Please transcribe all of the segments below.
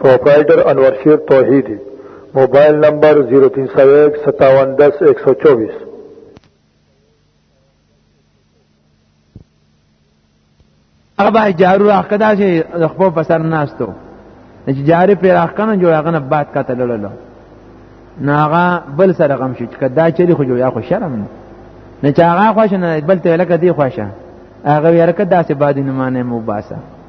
پروپرائیٹر انور شیر توحیدی موبایل نمبر 03015710124 ابا جارو راخدا چې خپل فسر ناستو چې جاري پر راخنه جو هغه نه باد کته لولو ناغه بل سره غم شي چې دا چری خو جو یا خو شرم نه نه چې هغه خوښ نه بل ته لکه دی خوښه هغه ورکه داسې بادینه معنی مو باسه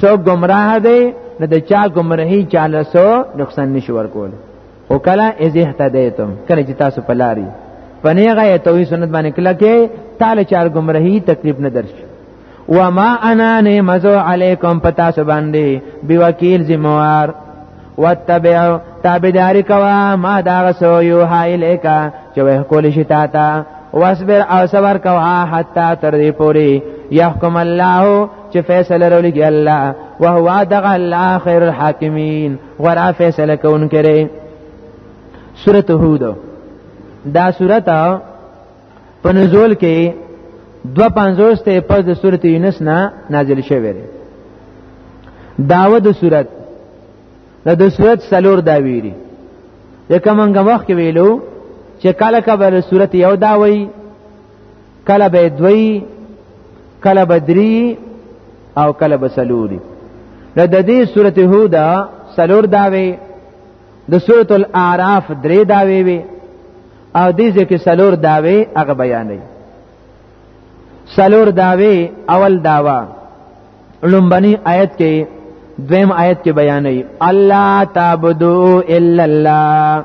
سو گمراه دی نه د چا گمراهی چاله سو نقصان نشي ورکول او کله از اهتدیتم کله چې تاسو په لاري پنیغه یې توحید سنت باندې کله کې تعالی چار گمراهی تکلیف نه درش و ما انا نعمزو علیکم پتا سو باندې بیوکیل زموار واتبع تابعداری کوا ما دا غسو یو هاي لیکا چې وه کول شي تا تا واصبر او صبر کوا حتا تر دې پوری يحكم الله چې فیصله رولګي الله وهو دغه الله خیر الحاکمین غره فیصله کون کړي سورته هود دا سورته په نزول کې دو پنځوس ته پس د سورته یونس نه نازل شوی دی داوه د سورته د د صورت سلور دا ویری یکه منګه وخت ویلو چې کله کبر صورت یو دا وی کله به دوی کله به دری او کله به سلوری نو د دې سورت هود سلور داوي د سورت الاعراف درې داوي وي او دې ځکه سلور داوي هغه بیانې سلور داوي اول داوا لومبني آیت کې دویم آیت کې بیانې الله تعبدو الا الله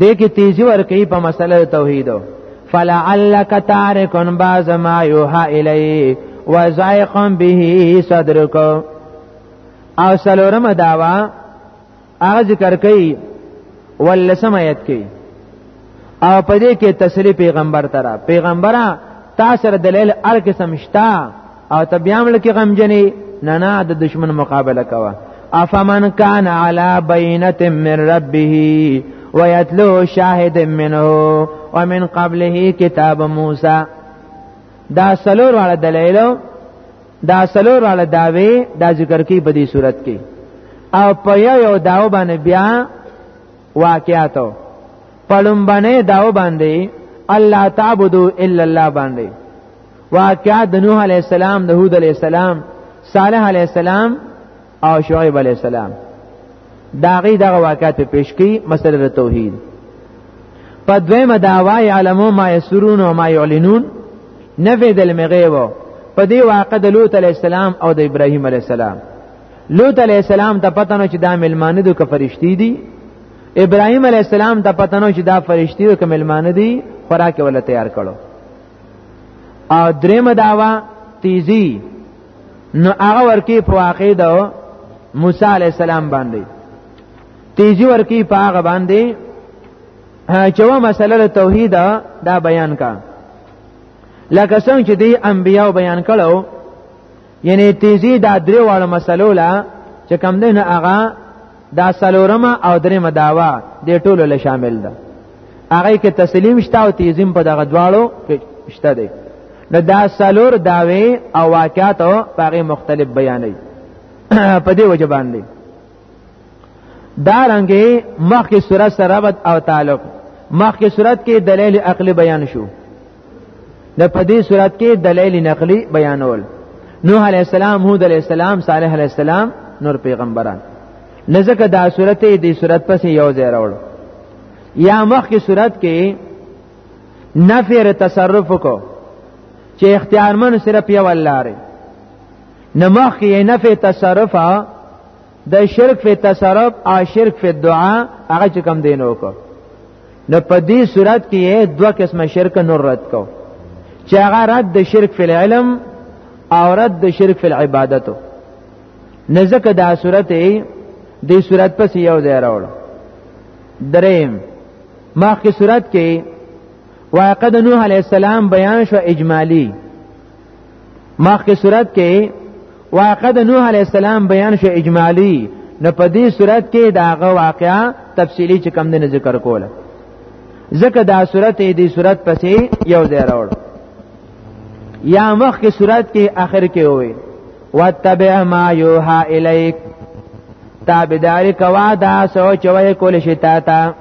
دې کې تیزی ورکې په مسله توحید فلعلک تارکن بعض ما یوها الی وزایق به صدرک او سلورم داوا هغه ذکر کوي ولسم آیت کې او په دې کې تسلی پیغمبر ترا پیغمبره تاسو دلیل ار قسم شتا او ته بیا ملک غمجنې نه نه د دشمن مقابله کوه افمن کان علی بینه من ربه ویتلو شاهد منه ومن قبله کتاب موسی دا سلور والا دلایلو دا سلور والا داوی دا ذکر کی په دې صورت کې او په یو داو باندې بیا واقعاتو پړم باندې داو باندې الله تعبدو الا الله باندې واقعا د نوح علی السلام د هود علی السلام صالح علی السلام او شعیب علی السلام دا غي دغه واقعات پیش کی مسله توحید په دویمه دعوا علمو ما یسرون و ما یعلنون نفی دل مغیبو په دې واقع د لوط علی السلام او د ابراهیم علی السلام لوط علی السلام ته پته نه چې دا ملمانه دو که فرشتي دي ابراهیم علی السلام ته پته نه چې دا فرشتي او که ملمانه دي خوراک ولا تیار کړو او دریم داوا تیزی نو هغه ورکی په واقع ده موسی علی السلام باندې تیزی ورکی په هغه باندې چې و مسله توحید دا بیان کا لکه څنګه چې دی انبیاو بیان کړو یعنی تیزی دا درې واړه مسلو لا چې کم دینه هغه دا سلورمه او درېمه داوا د ټولو له شامل ده هغه کې تسلیم شته او تیزیم په دغه دواړو کې شته دی نو دا سلور داوی او واقعات او هغه مختلف بیانې په دې وجه باندې دا رنګه مخکې صورت سره او تعلق مخکې صورت کې دلیل عقلی بیان شو د پدې صورت کې دلیل نقلی بیانول نوح علی السلام هود علی السلام صالح علی السلام نور پیغمبران لزکه دا صورت دې صورت پسې یو ځای راوړ یا مخکې صورت کې نفر تصرف کو چې اختیارمن صرف یو الله لري نمخ یې نفع تصرفه د شرک په تصرف او شرک په دعا هغه چې کم دینو کو نو په دې صورت کې دوه قسمه شرک نور رد کو چې هغه رد د شرک په علم او رد د شرک په عبادتو نزدک دا صورت دې صورت پس یو ځای راوړ دریم ماخی صورت کې واقع د نوح علی السلام بیان شو اجمالی مخکې صورت کې واقع د نوح علی السلام بیان شو اجمالی نو په دې صورت کې داغه واقعا تفصیلی چې کم نه ذکر کوله ځکه دا صورت دې صورت پسې یو ځای راوړ یا مخ کې صورت کې آخر کې وي واتبع ما یوها الیک تابعداري کوا دا سوچ وای کول شي تا ته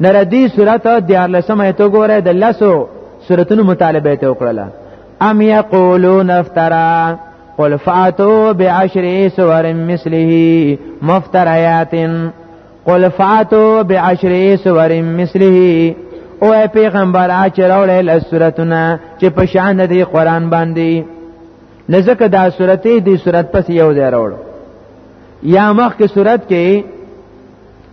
نردی صورت دیار لسم ایتو گو رہے دا لسو صورتنو مطالبه ایتو کرلا ام یقولون افترا قل فاتو بعشر سور مثله مفتریات قل فاتو بعشر سور مثله او اے پیغمبر اچ راولې له سورتونه چې په شان د قرآن باندې نزدک دا سورته دی سورت پس یو ځای راوړو یا مخ کې سورت کې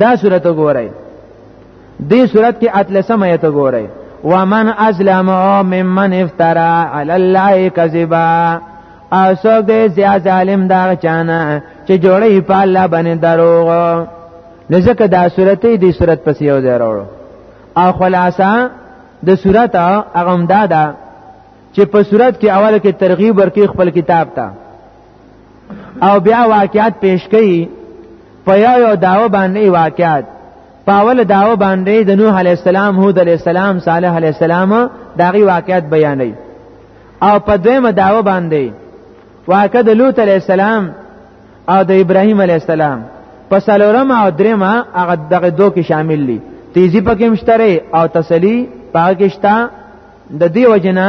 دا صورت وګورئ دې صورت کې اتلسم آیت وګورئ ومن اسلم ممن افترا علی الله کذبا او څوک دې زیا ظالم دا چانه چې جوړې په الله باندې دروغ نو ځکه دا صورت دې صورت پسې یو ځای راوړو او خلاصه د صورت هغه هم دا ده چې په صورت کې اول کې ترغیب ورکې خپل کتاب ته او بیا واقعیت پیش کړي په یو یو داو باندې واقعیت پاول داو باندې د نوح علی السلام هود علی السلام صالح علی السلام داغي واقعیت بیانې او په دویمه داو باندې واقع د لوط علی السلام او د ابراهیم علی السلام په سلورم او درېما هغه دغه دوه کې شامل دي تیزی پکې مشتره او تسلی پاکشتا د دې وجنه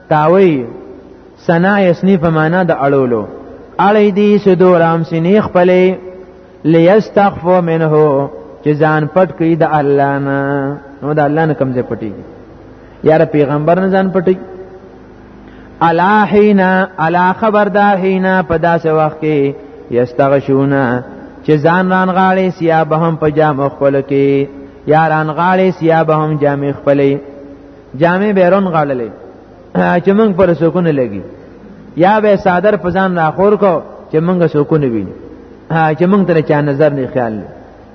تاوی سنا یسنی په معنا د اړولو اړی دی صدورام سینې خپلې لیستخفو منه چې ځان پټ کړي د الله نه نو د الله نه کمزې پټي یاره پیغمبر نه ځان پټي الا حینا الا خبردار حینا په داسې وخت کې یستغشونا چې ځان ران غاړي سیابهم په جام خپل کې یاران غاړي سیابهم جام خپلې جامې بیرون غړلې چې موږ پر سکون لګي یا به صادر پزان راخور کو چې موږ سکون ویني چې موږ ته چا نظر نه خیال نه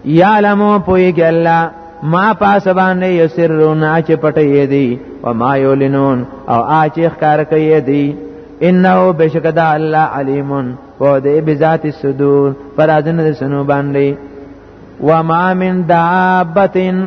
یا علمو پویږي الله ما پاس باندې یسرون چې پټې دي او ما یولنون او اچ اخکار کوي دي انه بشکدا الله علیم و دې بذات الصدور پر ازن سنو باندې وما من دابتن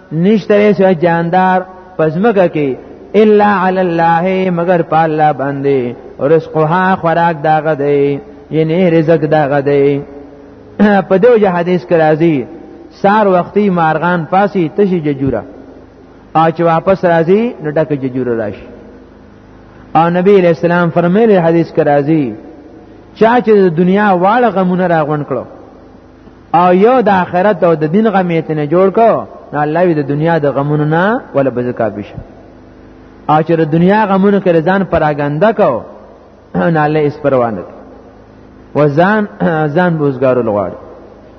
نشتره سو جاندار پزمکه کې الا علی الله مگر په الله باندې رزقها خوراک داغه دی یعنی رزق داغه دی په دې وجه حدیث کې راځي سار وختي مارغان پاسي تشي ججوره او چې واپس راځي نو ډک ججوره راشي او نبی علیہ السلام فرمایلی حدیث کې راځي چا چې د دنیا واړه غمونه راغون کړو او یو د آخرت او د دین غمیت نه جوړ کو نو الله وی د دنیا د غمونو نه ولا بزکا بش او چې د دنیا غمونو کې ځان پراګنده کو نه الله اس پروانه و ځان ځان بوزګارو لغړ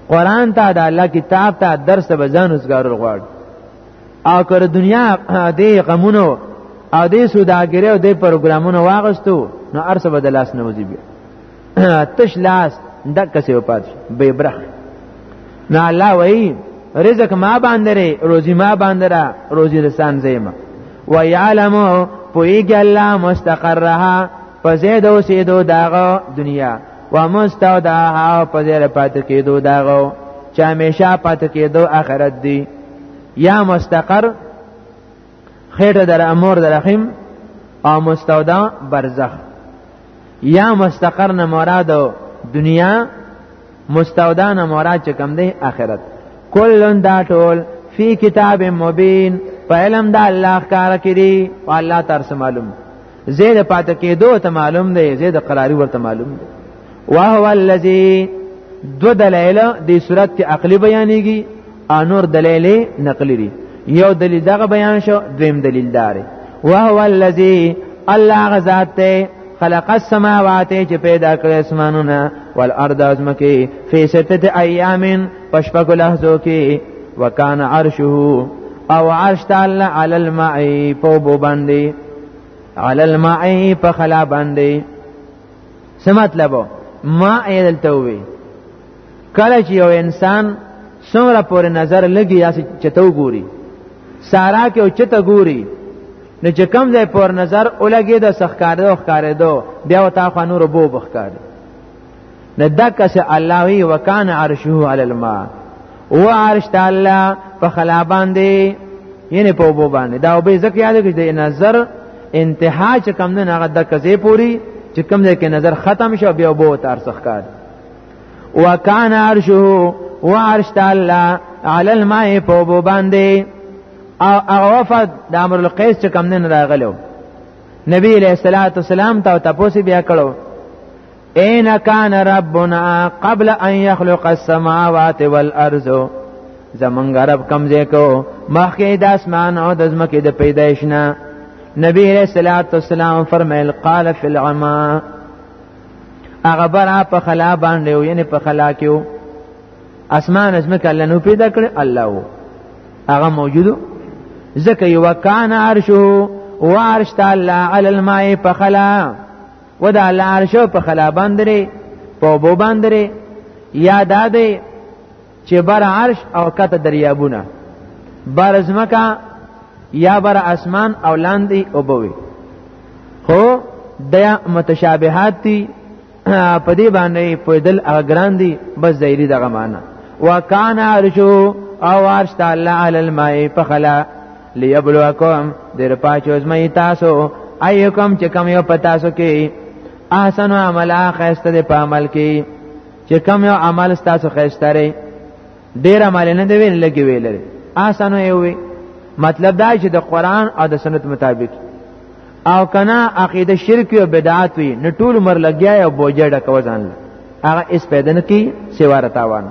قران ته د الله کتاب ته درس به ځان وزګارو لغړ او کر دنیا د غمونو او د سوداګری او د پروګرامونو واغستو نو ارسه به د لاس نه وځي بیا تش لاس دک کسې وپات به برخ نه الله وای رزق ما باندې روزي ما باندې روزي رسان زېما ويعلم پويګ الله مستقرها پزید اوسېدو داغه دنیا ومستودعها پزیر پات کېدو داغه چې همیشه پات کېدو آخرت دی یا مستقر خېټه در امور در رحم او مستودع برزخ یا مستقر نه مراد دنیا مستودع نه مراد چې کوم دی آخرت کلن دا ټول فی کتاب مبین په علم د الله کار کړي او الله تر معلوم زید پات کېدو ته معلوم دی زید قراری ورته معلوم دی وهو الذی دو دلایل د صورت کې عقلی بیانېږي انور دلایل نقلی دي یو دلیل دغه بیان شو دویم دلیل دار وهو الذی الله غزاد ته خلق السماوات چې پیدا کړ اسمانونه والارض ازمکه فی سته ایام پشپک لحظو کې وکانه عرشه او عرش تعالی علی الماء په بو باندې علی الماء په خلا باندې څه مطلب ما ایدلته وی کله چې یو انسان څومره پورې نظر لګي یا چې تو ګوري سارا کې او چې ته ګوري نو چې کم ځای پر نظر ولګي د سخکارو ښکارېدو بیا وتا خو نور بو بخکاري نه دک سه الله وی وکان عرشه علی الماء او عرش تعالی په خلا باندې یعنی په وبو باندې دا وبې زکه یاد کړئ د نظر انتها چې کم نه هغه دک زی پوری چې کم ځای کې نظر ختم شو بیا وبو تر سخکار وکان عرشه او عرش تعالی علی الماء په وبو باندې او هغه وفد د امر القیس چې کم نه راغلو نبی علیہ الصلوۃ والسلام ته تاسو بیا کړو اين كان ربنا قبل ان يخلق السماوات والارض زمونږ رب کمزې کو مخکې د اسمان او د ځمکې د پیدایش نه نبی رسول الله والسلام فرمایل قال فی العما هغه برا په خلا باندې و یعنی په خلا کې و اسمان ځمکه الله نو پیدا کړ الله و هغه موجودو ځکه یو کان عرشو وارش تعالی علی الماء په خلا و دا لار شو په خلا باندې په بو باندې یا دا دی چې بر عرش او کته دریابونه بر زمکا یا بر اسمان او لاندې او بوي خو د متشابهات دي په دې باندې په دل اغران دي بس زیری دغه معنا وکانا عرشو او عرش تعالی علی الماء فخلا لیبلوکم در پاچوز مې تاسو ايکم چې کم یو پتا سو کې احسن عمل اخسته د عمل کې چې کم یو عمل تاسو خسته ری ډیر عمل نه دی ویل لګي ویل لري احسن یو وی مطلب دا چې د قران او د سنت مطابق او کنا عقیده شرک او بدعات وی نه ټول مر لګیا او بوجړه کوزان هغه اس پیدا نه کی سیواره تاوان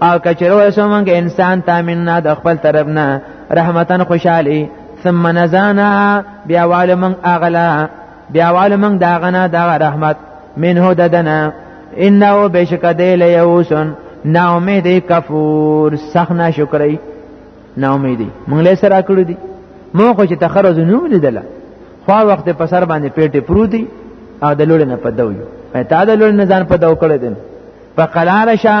او کچرو اسو مونږ انسان تامنا د خپل طرف نه رحمتن خوشحالي ثم نزانا بیا وال مونږ اغلا بیا وال مونږ دا غنا دا رحمت منه ددنا انه بشک دی له یوسن نا امید کفور سخنا شکرای نا امیدی مونږ له سره کړو دي مو خو چې تخرز نو لیدله خو وخت په سر باندې پیټه پروتي او د لوړ نه پدوي ته د لوړ نه ځان پدو کړی دي په قلار شه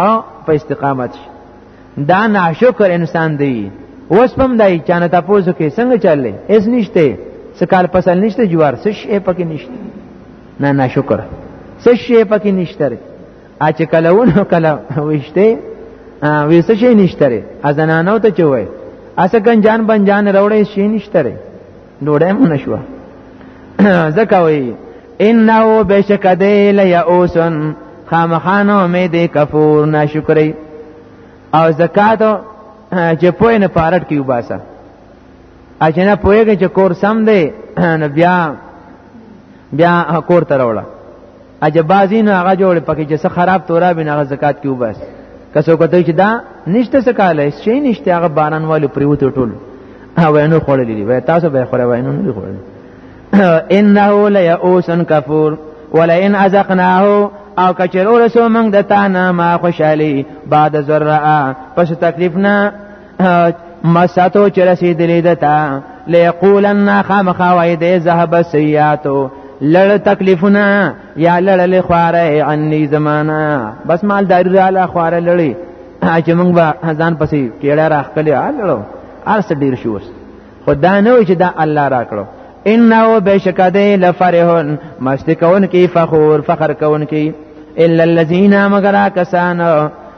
او په استقامت شه دا ناشکر انسان دی اوس پم دای چانه تاسو کې څنګه چللې اس نشته سکال پسل نشته جوار سش یې پکې نشته نه ناشکر سش یې پکې نشته ا چې کلهونه کله وشته وې سش یې نشته ازنانو ته چوي اسکن جان بنجان روړې شي نشته ډوډۍ مو نشوه ځکه وایي انه بشک دی لیاوسن خامخانو مې دې کفور ناشکرې او زکات چې پوی نه پارټ کیو باسه اجنه پویږي چې کور سم دی نو بیا بیا کور ته راوړه اجبازین هغه جوړ پکې چې څه خراب تورا بنا هغه زکات کې وبس کسو کوته چې دا نشته څه کال هیڅ شي نشته هغه باران والو پریوت ټول او نو خړلې دي وای تاسو به خړې وای نو نه خړلې انه لیاوسن کفور ولئن ازقناه او کچر ورسو موږ د تانه ما خوشحالي بعد ذره پس تکلیف نه مساتو چې رسیدلې دتا ليقولن خامخا وای دې ذهب سیاتو لړ تکلیفونه یا لړلې خواره عني زمانہ بس مال داری رااله خواره لړې چې موږ به ځان پسې کېړه راخلې لړو ارس ډیر شو خدا نه وي چې دا الله راکړو انه بشک دی لفرحون مست کون کی فخور فخر کون کی الا الذين مگر کسانو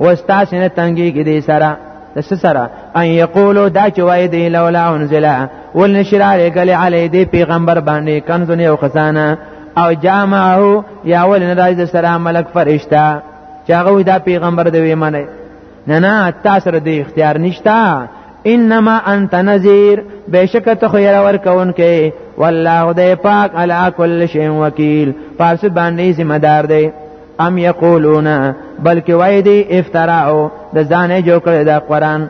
وستا سینه تنګي کې دې سره دس سره ان یقولو دا چې وای دی لولا انزل ول نشر علی کلی علی دی پیغمبر باندې کنزونه او خزانه او جامعه یا ول نه راځي سره ملک فرشتہ چې هغه دا پیغمبر دی ویمنه نه نه تاسو ر دې اختیار نشتا انما انت نذیر بشک ته خو یره ور کون کې والله دې پاک علی کل شی وکیل پس باندې ذمہ دار دی ام یقولون بلکې وای دی افتراء د ځانې جوړ کړی دا قران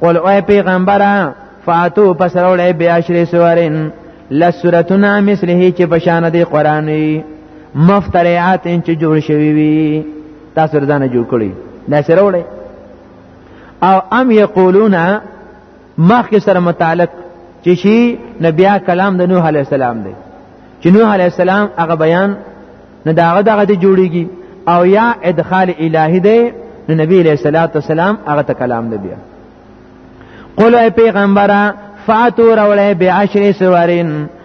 قل او پیغمبره فاتو پسرولې بیا شری سورین لسورتنا مثله چې بشان دی قرآنی مفتریات چې جوړ شوی وي تاسو ځان جوړ کړی دا سره وړي او ام یقولون مخ کې سره متعلق چې شي نبي کلام د نوح عليه السلام دی چې نوح عليه السلام هغه بیان نه داغه دغه دی جوړیږي او یا ادخال الهی دی نو نبی علیہ الصلوۃ والسلام هغه ته کلام دی بیا قول پیغمبره فاتو راولې بعشر سوارین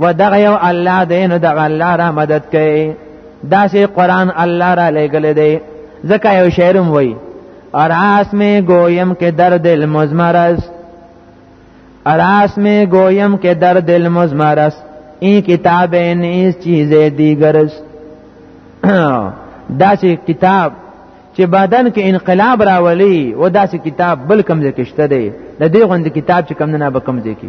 و دغه یو الله دی نو دغه الله را مدد کوي دا سه قران الله را لګل دی ځکه یو شعرم وای اراس می گویم که در دل مزمر است اراس می گویم که در دل مزمر است این کتاب نیز چیز دیگر است دا سه کتاب چې بدن کې انقلاب راولي و دا سه کتاب بل کم ځای کې شته دی د دې غوند کتاب چې کم نه به کم ځای کې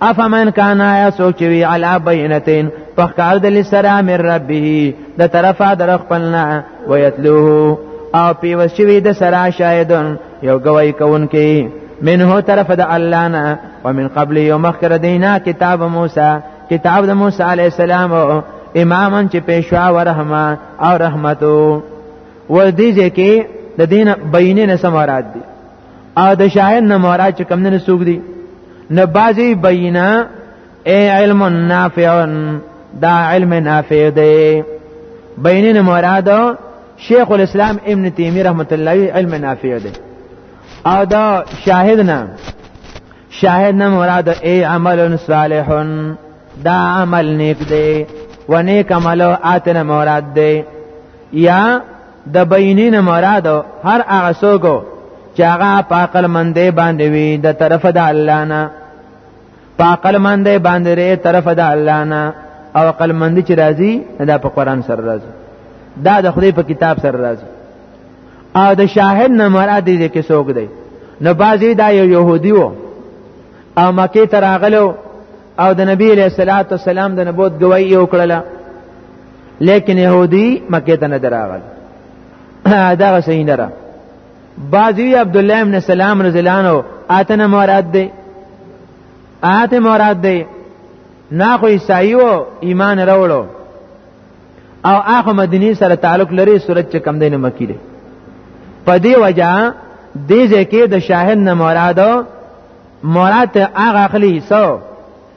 افمن کان یا سوک چوی علا بینتین پخکار دل سره من ربه د طرفه در خپلنا ویتلوه او پیوس چوی د سره شاهدون یو گوی کون کی منه طرف د الله نه ومن قبل یوم اخر دینا کتاب موسی کتاب د موسی علی السلام امامن چې پیشوا و رحمه او رحمتو ور دي چې د دین بینه نه سمارات دي او د شاهد نه مراد چې کم نه سوق دي نه بازي بینه ای علم نافع دا علم نافع دی بینه نه مراد شیخ الاسلام ابن تیمیه رحمت الله علم نافع دی او دا شاهد نه شاهد نه مراد ای عمل صالح دا عمل نیک دی و نیک عمل آتنا مراد دی یا د بینین مراد هر هغه څوک چې هغه په عقل مندې باندې وي د طرف د الله نه په عقل مندې باندې ری طرف د الله نه او عقل مندې چې راځي دا په قران سره راځي دا د خدای په کتاب سره راځي او د شاهد نه مراد دې کې څوک دی نو بازی دا یو يهودي وو او مکه ته راغلو او د نبی له صلوات والسلام د نبوت گواہی وکړه لیکن يهودي مکه ته نه دراغل دا صحیح نه را بعضی عبد الله ابن سلام رضی الله عنه اتنه مراد دی اته مراد دی نه خو عیسائی او ایمان راوړو او هغه مدینه سره تعلق لري صورت چې کم دینه مکی دی په دې وجہ دې ځکه د شاهد نه مراد مراد هغه اخلي سو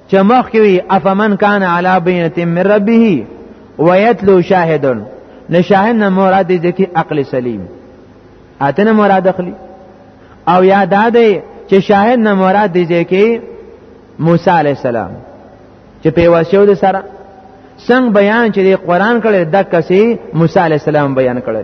چې مخ کې افمن کان علی بینه من ربه ویتلو شاهد نه شاهد نه مراد دې کې عقل سلیم اتنه مراد اخلي او یاد ده چې شاهد نه مراد دې کې موسی علی السلام چې په واسیو د سره څنګه بیان چې قرآن کړي د کسي موسی علی السلام بیان کړي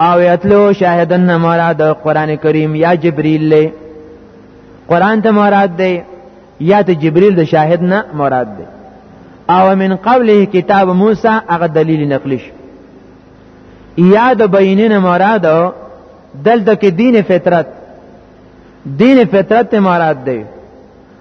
او یتلو شاهدن مراد قران کریم یا جبرئیل له قران ته مراد دی یا ته جبرئیل د شاهد نه مراد دی او من قبله کتاب موسی هغه دلیل نقلی شو یا د بینین مراد دلته کې دین فطرت دین فطرت مراد دی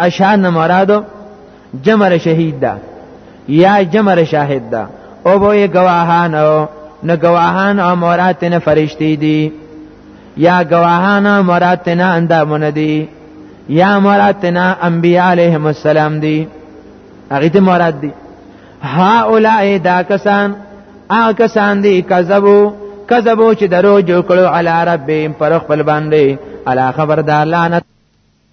اشهاد نه مراد جمع شهید ده یا جمع شاهد ده او به گواهان او نه گواهان او مراد نه فرشتي دي یا گواهان او مراد نه اندامونه دي یا مراد نه انبیاء علیهم السلام دي هغه ته مراد دي ها اولای دا کسان هغه کسان دي کذبو کذبو چې درو جوړ کړو علی ربهم پر خپل باندې علی خبردار لعنت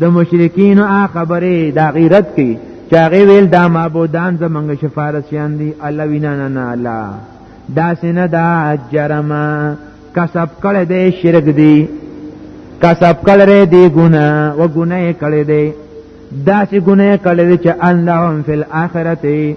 د مشرکین او خبره دا غیرت کی چاغه ویل دا معبودان زمنګ شفارسیان دي الله وینا نه نه الله دا سینه دا جرم کسب کړه دې شرک دی کسب کړه دې ګنا و ګناه کړه دې دا سی ګناه کړه دې چې انهم فی الاخرته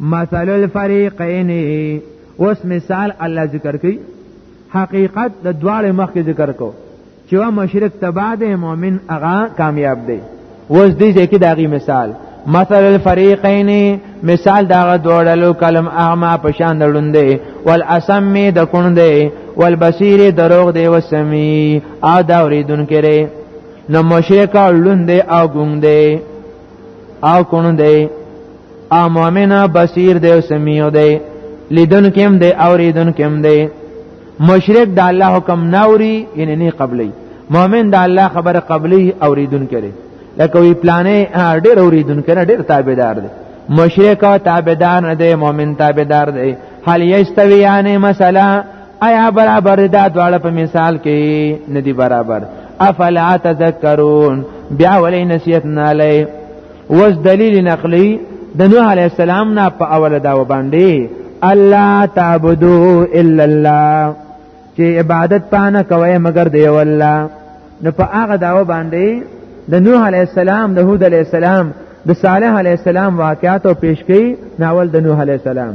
مثل الفریقین اوس مثال الله ذکر کوي حقیقت د دواړو مخ کې ذکر کو چې وا مشرک تبا دی مؤمن هغه کامیاب دی اوس دې ځکه دا غي مثال مثل الفریقین مثال دا دوړلو کلم اعما پشان دړوندې والاسم د کندې والبصیر دروغ دی وسمی ا دا اوریدون کړي نو مشرک لوندې او ګوندې او کونو دی او مؤمن بصیر دی او سمیع دی لیدن کم دی او ریدن کم دی مشرک د الله حکم ناوري یعنی نه قبلی مؤمن د الله خبره قبلی او ریدن کړي لکه وی پلانې ډېر اوریدن کړي ډېر تابعدار دی مشرک تابعدار نه دی مؤمن تابعدار دی هل یستویان مثلا آیا برابر دا دواړه په مثال کې ندی برابر افلا تذکرون بیا ولې نصیحت نه لای وز دلیل نقلی د نوح علی السلام نه په اوله دا وباندې الله تعبدو الا الله چې عبادت پانه کوي مگر دی والله نو په هغه دا وباندې د نوح علی السلام د هود علی السلام د صالح علی السلام واقعات او پیش کړي ناول د نوح علی السلام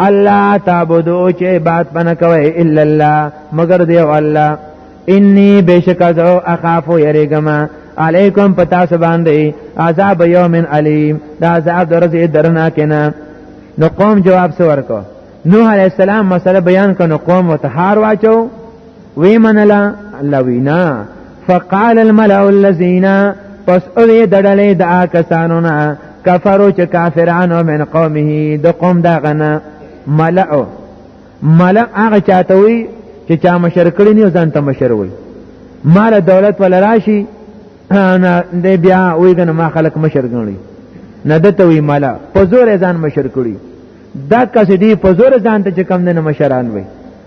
الله تعبدو چې عبادت پنه کوي الا الله مگر دی الله انی بشک از اخاف یریګما علیکم پتا سباندې عذاب یوم علیم دا عذاب درځي درنا کنه نو قوم جواب سو ورکو نوح علی السلام مسله بیان کنو قوم وتهار واچو وی منلا الله وینا فقال الملأ الذين پس اوی دړلې د آکسانو نه کفرو چې کافرانو من قومه د قوم دا غنه ملأ ملأ هغه چاته وي چې چا مشر کړی نه ځان ته مشر وي مال دولت ولا راشي نه د بیا وی غنه ما خلق مشر غنړي نه دته وی ملأ په زور ځان مشر کړی دا کس دی په زور ځان ته چې کم نه مشران وي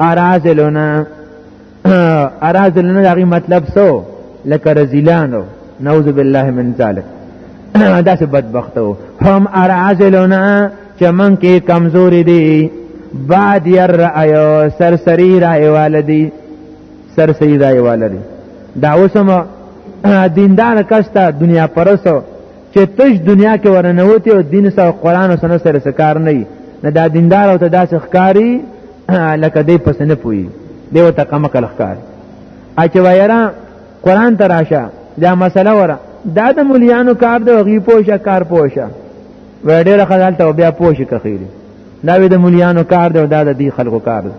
ارازلونا ارازلونا دغه مطلب سو لکه رزیلانو نعوذ بالله من ذلک دا څه بدبختو هم ارازلونا چې من کې کمزوري دي بعد ير رايو سرسري راي والدي سرسري راي والدي دا اوسم دیندار کستا دنیا پرسو چې تش دنیا کې ورنوتی او دین سره قران او سنت سره کار نه نه دا دیندار او ته داسې ښکاری لکه دې پس نه پوي دی او تقمه کل ښکار اچ وایرا قران ته راشه دا مسله وره دا د مليانو کار دی غي پوشه کار پوشه و ډېر خلل ته بیا پوشه کخیری دا وی د مليانو کار دی او دا د دې خلکو کار دی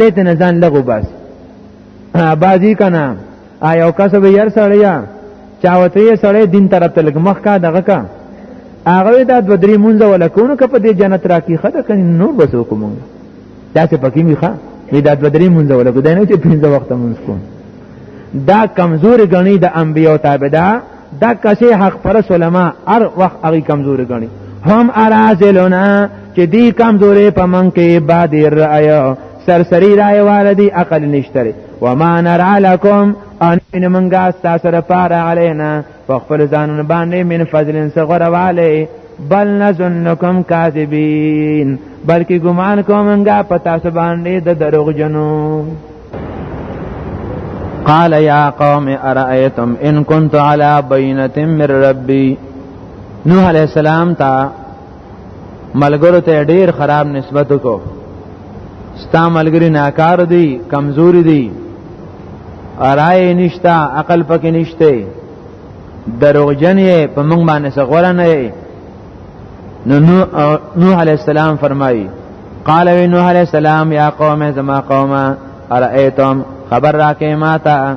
دې ته نه ځان لغو بس بازی کنا آیا او کسب ير سړیا چاوته سړی دین طرف تلګ مخ کا دغه کا هغه دا دو درې مونږ ولکونو کپ دې جنت راکی خده کني نور بس وکوم دا څه پکې میخه وی دا دو درې مونږ ولکو دا نه چې پنځه وخت مونږ کوم دا کمزور غنی د انبیو تابعدا دا کسي حق پر علماء هر وخت هغه کمزور غنی هم ارازلونا چې دی کمزورې په من کې بادر رايو سرسری رای والدی عقل نشتره وما نرع لكم ان ان منغا تاسو لپاره علينا فخپل ځانونه باندې من فضل صغر والي بل نظنکم کاذبین بلکې ګمان کوم منګه پتا سو باندې د دروغ جنو قال يا قوم ارايتم ان كنت على بينه من ربي نوح عليه السلام ته ملګرو ته ډیر خراب نسبت وکړو ستا ملګری ناکار دی کمزوري دی ارای نشتا عقل پکې نشته دروغجن یې په موږ باندې سغور نه یې نو نوح علی السلام فرمایي قال وی نوح علی السلام یا قوم زما قومه ارایتم خبر راکې ماته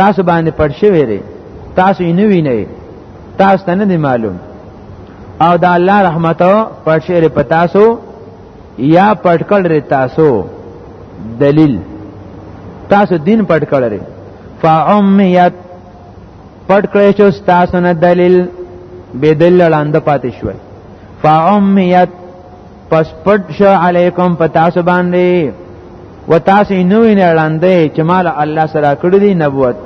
تاسو باندې پټ شوی دی تاسو یې نه وینئ تاسو ته نه دی معلوم او د الله رحمت پټ شوی په تاسو یا پټ کړی تاسو دلیل تاسو دین پټ کړی فعمیت پټ کړی شو تاسو نه دلیل به دلیل لاندې پاتې شوی فعمیت پس پټ شو علیکم پتاسو باندې و تاسو نو نه وړاندې چې مال الله سره کړی دی نبوت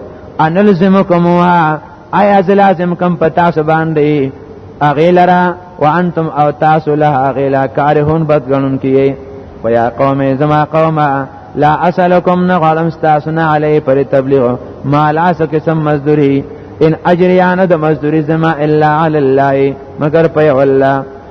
ان لزمکموها آیا لازم کم پتاسو باندې اغه لرا وانتم او تاسو له اغه لا کارهون بدګنون کیه و یا قوم زما قوم لا اسلکم نه غلم تاسو نه علی پر تبلیغ ما لا سکسم مزدوری ان اجریان د مزدوری زما الا علی الله مگر په الله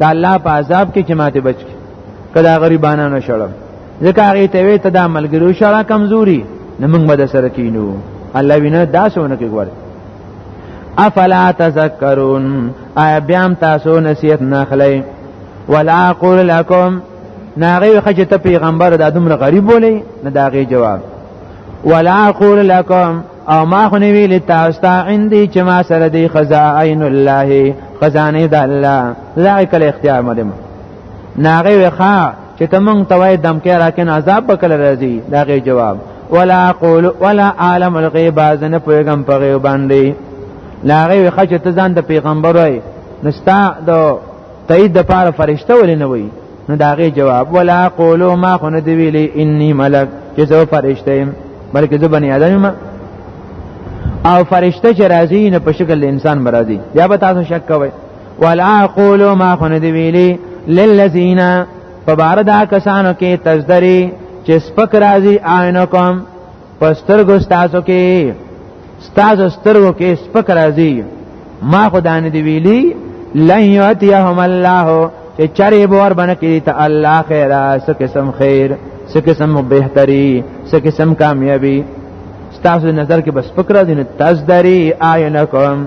دا الله په عذاب کې چې ماته بچ کی کدا غریبانو شړم ځکه هغه ته وی ته دا ملګرو شړه کمزوري نه موږ به سره کینو الله وینا دا سونه کې ګور افلا تذکرون آیا بیام تاسو نصیحت نه خلی ولا اقول لكم ناغي خجه ته پیغمبر د دومره غریب ولې نه داغي جواب ولا اقول لكم او ما خو نه ویل تاسو ته عندي چې ما سره دی خزائن الله خزانه د الله زه کله اختیار مدم ناغه وخا چې ته مونږ ته وای دم کې راکن عذاب وکړه راځي داغه جواب ولا اقول ولا عالم الغیب ازن پیغام په غیب باندې لاغه وخا چې ته ځان د پیغمبر وای نستا د تایید د پاره فرشته ولې نه وي نو داغه جواب ولا قولو ما خو نه دی ویلی انی ملک چې زه فرشته یم بلکې زه بنی آدم یم او فرشته چې راځي نه په شکل انسان برازي یا به تاسو شک کوئ ولا قولو ما خو نه دی ویلی للذین فباردا کسانو کې تزدری چې سپک راځي آینکم پسترګو تاسو کې تاسو سترګو کې سپک راځي ما خدانه دی ویلی لن یاتیهم الله چې چرې بور باندې کې ته الله خیره څه قسم خیر څه قسم بهتري څه قسم کامیابی تاسو نظر کې بس فکر دي نه تاسو دري آینکم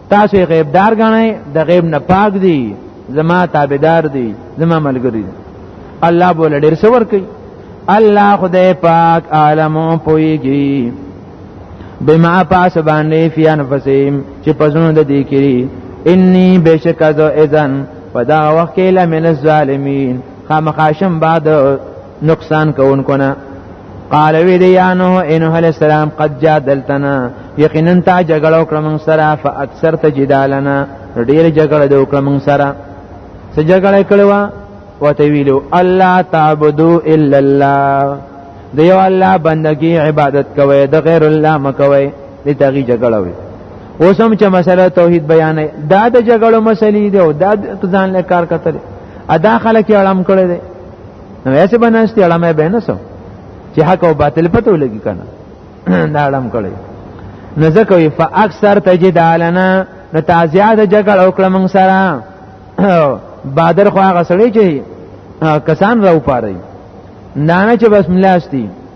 تاسو غیب دار غنئ د غیب نه پاک دی زما تابعدار دی زما ملګری دی الله بوله ډیر څه ورکي الله خدای پاک عالم پويږي بما پاس باندې فی انفسهم چې پزونو د دې کړي انی بشک ذو اذن په دا وخت کې لمن الظالمین خامخاشم بعد نقصان کوونکو نه قال وی دی یا نو انه علی السلام قد جادلتنا یقینا تا جګړه وکړه موږ سره فاکثر ته جدالنا ډیر جګړه د وکړه موږ سره څه جګړه کړو وته ویلو الله تعبدو الا الله دیو الله بندگی عبادت کوي د غیر الله مکوي دې تاغي جګړه وي اوس هم چې مسله توحید بیان دا د جګړو مسلې دی او دا ځان له کار کتل ادا خلک یې اړم کړی دی نو یې څه بناستی اړه مې بینه سو چې حق او باطل پته ولګی کنه دا اړم کړی نو ځکه وی فاکثر تجدالنا نو تعزیه د جګړ او کلمن سره بادر خو هغه سړی چې کسان راو پاره نه نه چې بس ملاستی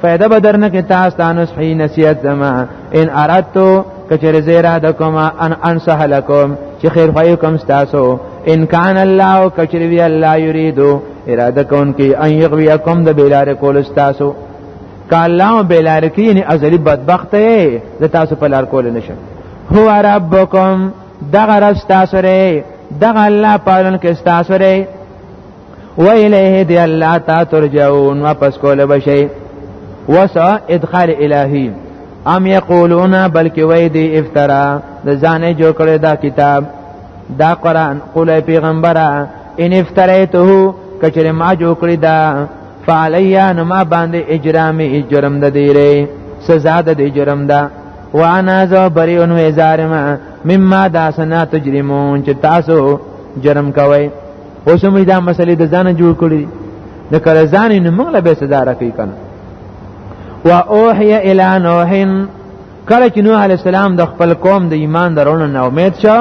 فائدہ بدر نه کې تاسو ته نصحي نصيحت زما ان ارادتو کچره زیرا د کوم ان انصح لكم چې خیر خوای کوم تاسو ان کان الله کچری وی الله یریدو اراده کون کی ان یغویکم د بیلار کول تاسو کالله بیلار کی یعنی ازلی بدبخت یې د تاسو په لار کول نشم هو ربکم دغه رس تاسو ری دغه الله پالن کې تاسو ری و الیه دی الله تا ترجعون واپس کول بشي وسا ادخال الهی ام یقولون بلکې وای دی افترا د ځانې جوړ کړی دا کتاب دا قران قول پیغمبره ان افتریته کچره ما جوړ کړی دا فعلیا نو ما باندې اجرامي جرم د دی ری سزا د دی جرم ده وانا زو بریون و زارما مما داسنا تجرمون چې تاسو جرم کوئ اوس موږ دا مسلې د ځان جوړ کړې د کله ځان نه موږ له به صدا راکې کنه وا اوحي الى نوح کله چې نوح علی السلام د خپل قوم د ایمان درونه نه امید شو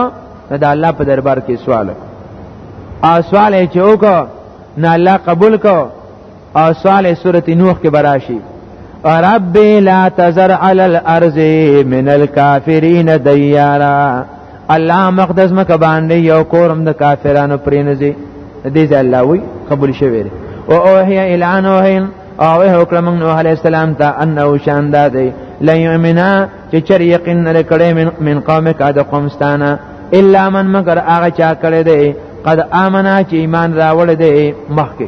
نو د الله په دربار کې سوال او سوال یې چې وکړ نه الله قبول کو او صالح سورت نوح کې براشي رب لا تزر علی الارض من الكافرین دیارا الله مقدس مکه باندې یو کورم د کافرانو پرینځي دې ځای الله وی قبول شوی او اوهی الی نوح او وه کړم نوح علی السلام ته انه شان دادی لن یؤمنا چې چر یقین نه کړي من, من قومک د قومستانه الا من مگر هغه چا کړي دی قد امنا چې ایمان راوړ دی مخکې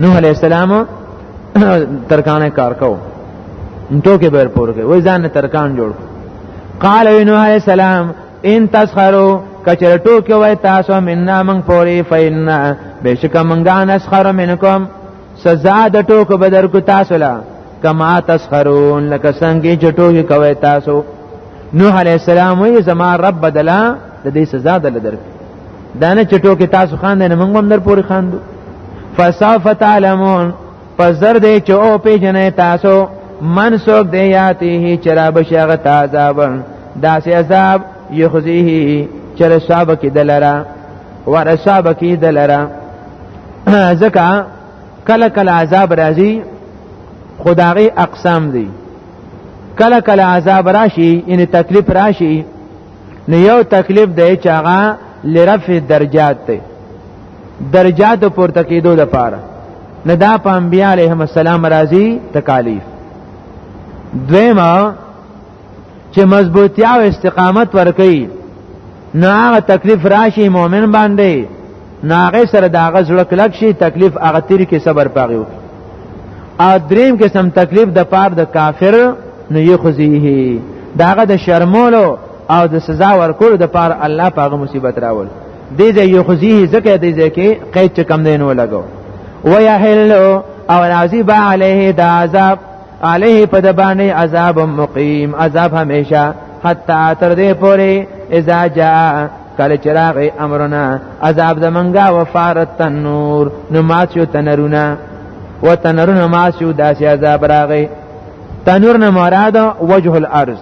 نوح علی السلام ترکانه کار کو انتو کې بیر پور کې وای ځان ترکان جوړ قال نوح علی السلام ان تسخروا کچر ټوکی وای تاسو مننا من پوری فینا بشک منګا نسخر منکم سزا د ټوک بدر کو تاسو لا کما تسخرون لکه څنګه چې ټوکی کوي تاسو نوح علی السلام وی زما رب بدلا د دې سزا دل درک دانه چټو کې تاسو خان نه موږ هم در پوری خاندو فسوف تعلمون پس در دې چې او پیژنې تاسو من سوک دی یاته چرا بشغه تعذاب داسې عذاب یخزیه چر صاحب کې دلرا ور صاحب کې دلرا ځکه کله کله عذاب راځي خدای اقسام دی کله کله عذاب راشي ان تکلیف راشي نو یو تکلیف دی چې هغه لرفع درجات دی درجات پورته کېدو د پاره نه دا په انبیاء علیهم السلام راضی تکالیف دویما چې مضبوطی او استقامت ورکړي نو هغه تکلیف راشي مؤمن باندې ناغه سره دا غزړه کلک شي تکلیف هغه تیر کې صبر پاغیو ا دریم قسم تکلیف د پار د کافر نه یخزیه داغه د شرمولو او د سزا ورکول د پار الله پاغه مصیبت راول دې ځای یخزیه زکه دې ځای کې قید کم دین ولګو ويحل او راضی با علیه دا عذاب علیه په د باندې عذاب مقیم عذاب همیشه حتا تر دې پورې اذا جاء کله چراغ امرنا عذاب زمنګا وفارت تنور نو ماسیو تنرونه و تنرونه ماسیو داسې عذاب راغی تنور نه مراد وجه الارض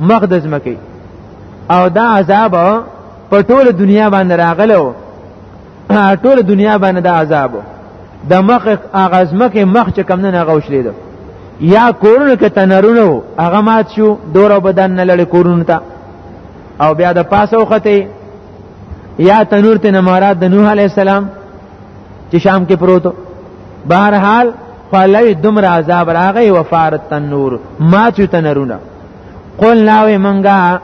مقدس مکی او دا عذاب په ټول دنیا باندې راغلو ټول دنیا باندې دا عذاب د مخ اغاز مکه مخ چې کم نه غوښلې ده یا کورونه کې تنرونه هغه مات شو دور بدن نه لړ کورونه ته او بیا د پاسه وخته یا تنور ته نه مراد د نوح علی السلام چې شام کې پروت بهر حال فلوی دمر عذاب راغی وفار التنور ما چې تنرونه قل ناوې منګه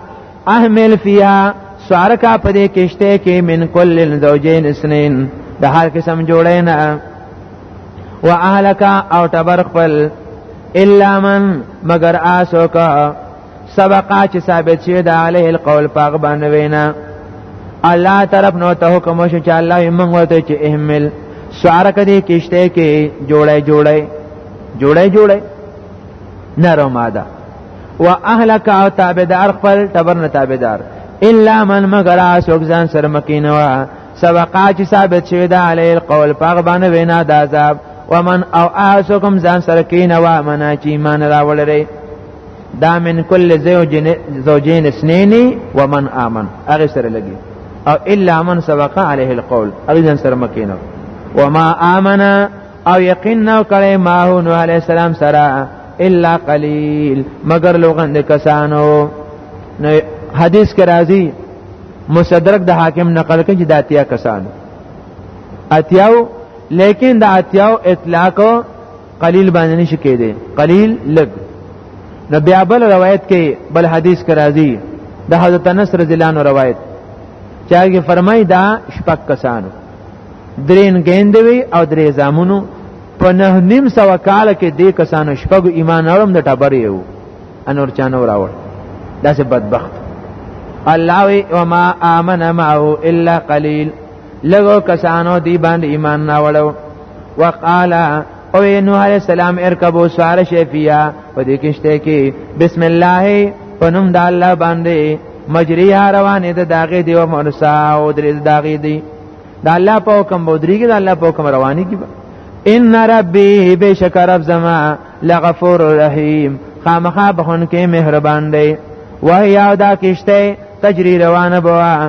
احمل فیا سوارکا پدې کشته کې من کل زوجین اسنین د هر قسم جوړې نه و اهلک او تبر خپل الا من مگر آسو کا سبقا چې ثابت شوی د علیه القول پاغ باندې وینا الله طرف نو ته حکم وشو چې الله یې موږ ورته چې اهمل سوار کدي کشته کې جوړه جوړه جوړه جوړه نرو ماده و اهلک او تابعدار خپل تبرن تابعدار الا من مگر اسوک ځان سره مکینه وا سبقا چې ثابت شوی د علیه القول پاغ باندې وینا د عذاب ومن او اسوکم ځان سره کینه وا منا چې ایمان راولري دا من کل زوجین زوجین اثنین و من آمن هغه سره لګي او الا من سبق عليه القول هغه ځان سره مکینو و ما آمن او یقین نو کړي ما هو نو عليه السلام سره الا قليل مگر لوغند کسانو نو حدیث کې راځي مصدرک د حاکم نقل کوي د اتیا کسانو اتیاو لیکن د اتیاو اطلاق قلیل باندې نشي کېدی قلیل لګ نو بیا بل روایت کې بل حدیث کې راځي د حضرت انس رضی الله عنه روایت چې هغه فرمایي دا شپږ کسانو درین ګیندوي او درې زامونو په نه نیم سو کال کې دې کسانو شپږ ایمان اورم د ټبر یو انور چانو راوړ دا سه بدبخت الله وی وما امن معه الا قليل لګو کسانو دی باندې ایمان نه وړو وقالا او نوح علیہ السلام ارکبو سوار شفیع په دې کشته کې بسم الله پنوم د الله باندې مجریه روانه ده داغه دی او مرسا او درې داغه دی د الله په حکم بودریږي د الله په حکم رواني کی ان ربي بشک رب زما لغفور رحیم خامخا بخون کې مهربان دی وهي او دا کشته تجری روانه بوا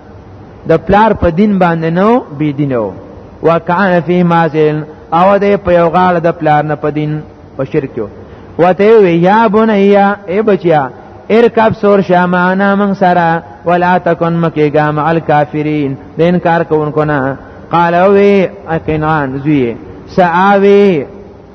د پلار په دین باندې نو بی دینو وکانه فی مازل او د په یو غاړه د پلار نه په دین په شرک یو وته وی یا بنیا ای بچیا ارکب سور شامانا من سرا ولا تکن مکیگا مع الکافرین د انکار کوونکو نه قال وی اقنان زوی سآوی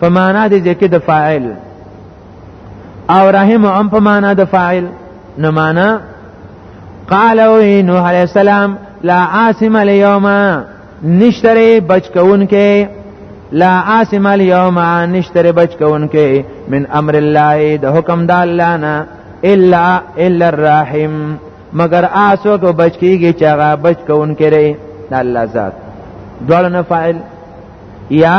په معنا د ذکر د فاعل او رحم هم په معنا د فاعل نو معنا قال او نوح علیہ السلام لا عاصم اليوم نشتره بچ کون کې لا عاصم اليوم نشتره بچ کون کې من امر الله د حکم د الله نه الا الا الرحیم مگر آسو کو بچ کیږي چې هغه بچ کون کې دی الله ذات دوړ نه فاعل یا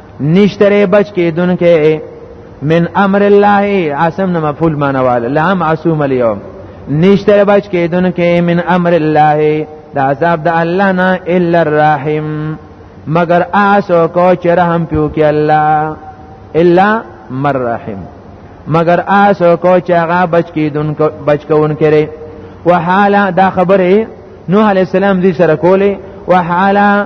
نشتره بچ کې دن کې من امر الله عاصم نه مفعول مانواله لام عصوم اليوم نشتره بچ کې دن کې من امر الله د عذاب د الله نه الا الرحیم مگر آسو کو چې رحم پیو کې الله الا مر رحم مگر آسو کو چې هغه بچ کې دن بچ کون کړي وحاله دا خبره نوح علی السلام دې سره کولې وحالا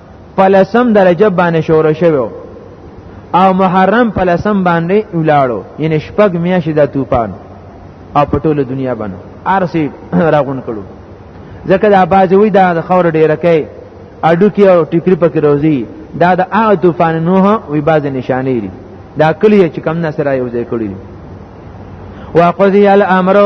په لسم درجه باندې شور شوو او محرم په لسم باندې ولاړو یعنی شپږ میاشتې د طوفان او په ټوله دنیا باندې ارسی راغون کړو ځکه دا بازوی دا د خور ډیره کوي اډو کې او ټیکری پکې روزي دا د هغه طوفان نوح وی باز نشانې دي دا کلی چې کم نه سره یو ځای کړی وقضی الامر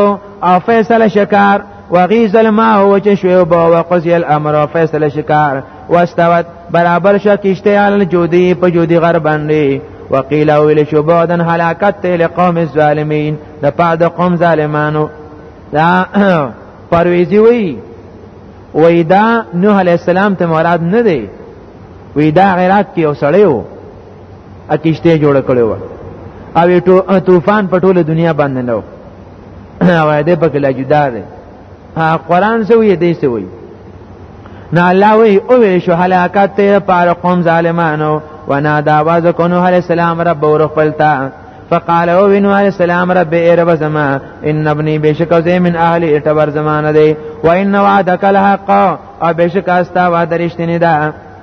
او فیصله شکار وغیز الماء هو چې شوی به وقضی الامر او فیصله شکار واستوت برابر شو کشته علی جودی په جودی غر باندې وقیل ویل شو بعدن هلاکت ته لقوم الظالمین د پاد قوم ظالمانو دا پرویزی وی وی دا نوح علی السلام ته مراد نه دی وی دا غیرات کې وسړی وو ا کشته جوړ کړو او طوفان په ټوله دنیا باندې نو وای دې په کله جدا ده قرآن څه وی دې څه وی نه الله وی او وی شو هلاکت ته پار قوم ظالمانو ونا دا आवाज کو نوح علیہ السلام رب ور خپلتا فقال او وینو علیہ السلام رب ای رب زما ان ابنی بشک زی من اهل اعتبار زمانه دی و ان وعدک الحق او بشک استا وعده رښتینی ده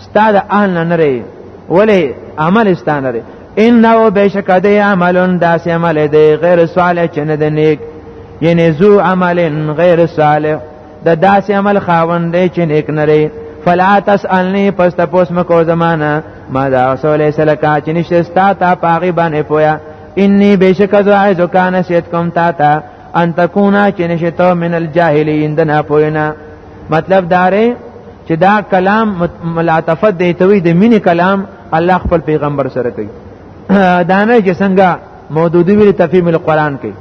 ستا د اهل نه نری ولی عمل ستا نری انه بشک د عملون داس عمل دی غیر صالح چې نه د نیک یعنی زو عمل غیر صالح د داس عمل خاوند دی چې نیک نری فلا تسالنی پس تاسو مکو زمانہ ما دا رسول سلکا چې نشته ستا ته پاغي باندې پویا انی بشک ذو عز کان سیت کوم تا تا ان تکونا چې نشته من الجاهلین دنا پوینا مطلب دا رې چې دا کلام ملاتفت دی ته وی د مینې کلام الله خپل پیغمبر سره کوي دا نه چې څنګه مودودی ویل تفهیم القرآن کوي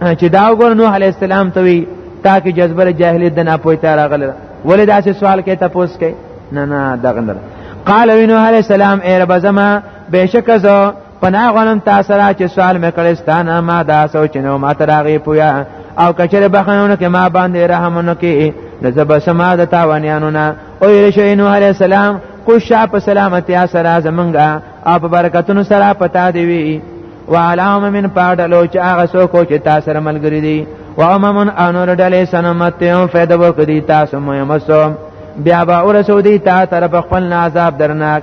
چې دا وګور نوح علی السلام ته وی تا کې جذبه جاهلیت د ناپوهی ته راغله ولې دا چې سوال کوي تاسو کوي نه نه دغه نه قال وینو علی السلام ای رب زما بهشکه زه پنا غنم تاسو را چې سوال مې کړی ستانه ما دا سوچ نو ما تراغي پویا او کچره بخنونه کې ما باندې رحمونه کې د زب سما د تاوانیانو نه او رشی نو علی السلام کو شا په سلامتی سره زمنګا او په برکتونو سره پتا دی وی وعلام من پاډلو چې هغه څوک چې تاسو سره ملګری دي و اممن انور ډلې سنمت یو فائدہ ورکړي تاسو مې مسو بیا به ورسو دي تا طرف خپل عذاب درناک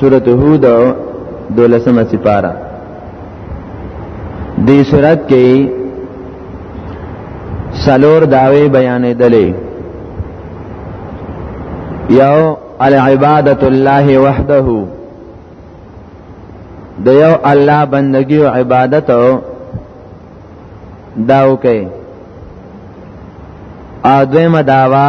سورته هود دولسمه سپاره دې سورته کې سلور داوی بیانې دلې یو العبادت الله وحده د یو الله بندگی او عبادت داو کوي ا دویمه داوا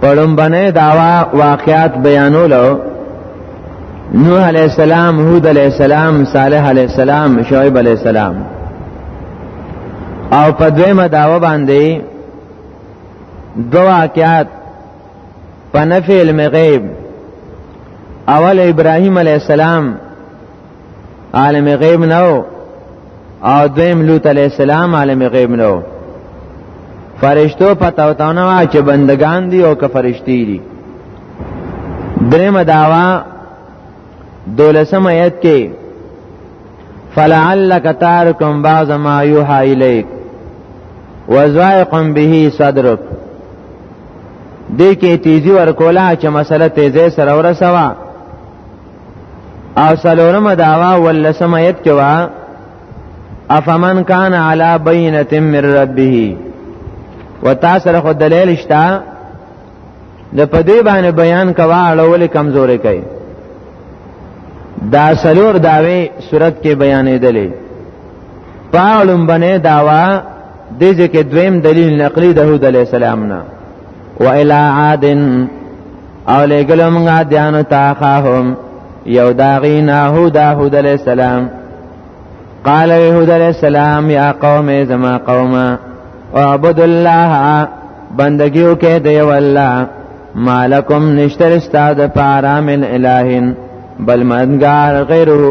پړم باندې داوا واقعات بیانولو نوح علیہ السلام هود علیہ السلام صالح علیہ السلام شعیب علیہ السلام او په دویمه داوا باندې دوا واقعات په نفی علم غیب اول ابراهیم علیہ السلام عالم غیب نه او دویم لوط علی السلام عالم غیب نه او فرشتو پته وتاونه وا چې بندگان دي او که فرشتي دي دریم داوا دولسم آیت کې فلعلک تارکم بعض ما یوحى الیک وزائق به صدرک دې کې تیزی ورکولا چې مسله تیزه سره ورسوا او سلورم دعوا ولسم ایت کې وا افمن کان علی بینه من ربه وتاسره خو دلیل شتا د پدې باندې بیان کوا اړول کمزورې کوي دا سلور داوی صورت کې بیانې دلې پاولم بنه داوا د ځکه دویم دلیل نقلی د هود علی السلام نه و الی عادن او لګلو موږ عادیانو ته خاهم یو داغی ناهو داهود علیہ السلام قال یهود علیہ السلام یا قوم زما قوما اعبد الله بندگیو کې دی والله مالکم نشتر استاد پارا من الہین بل مدنگار غیره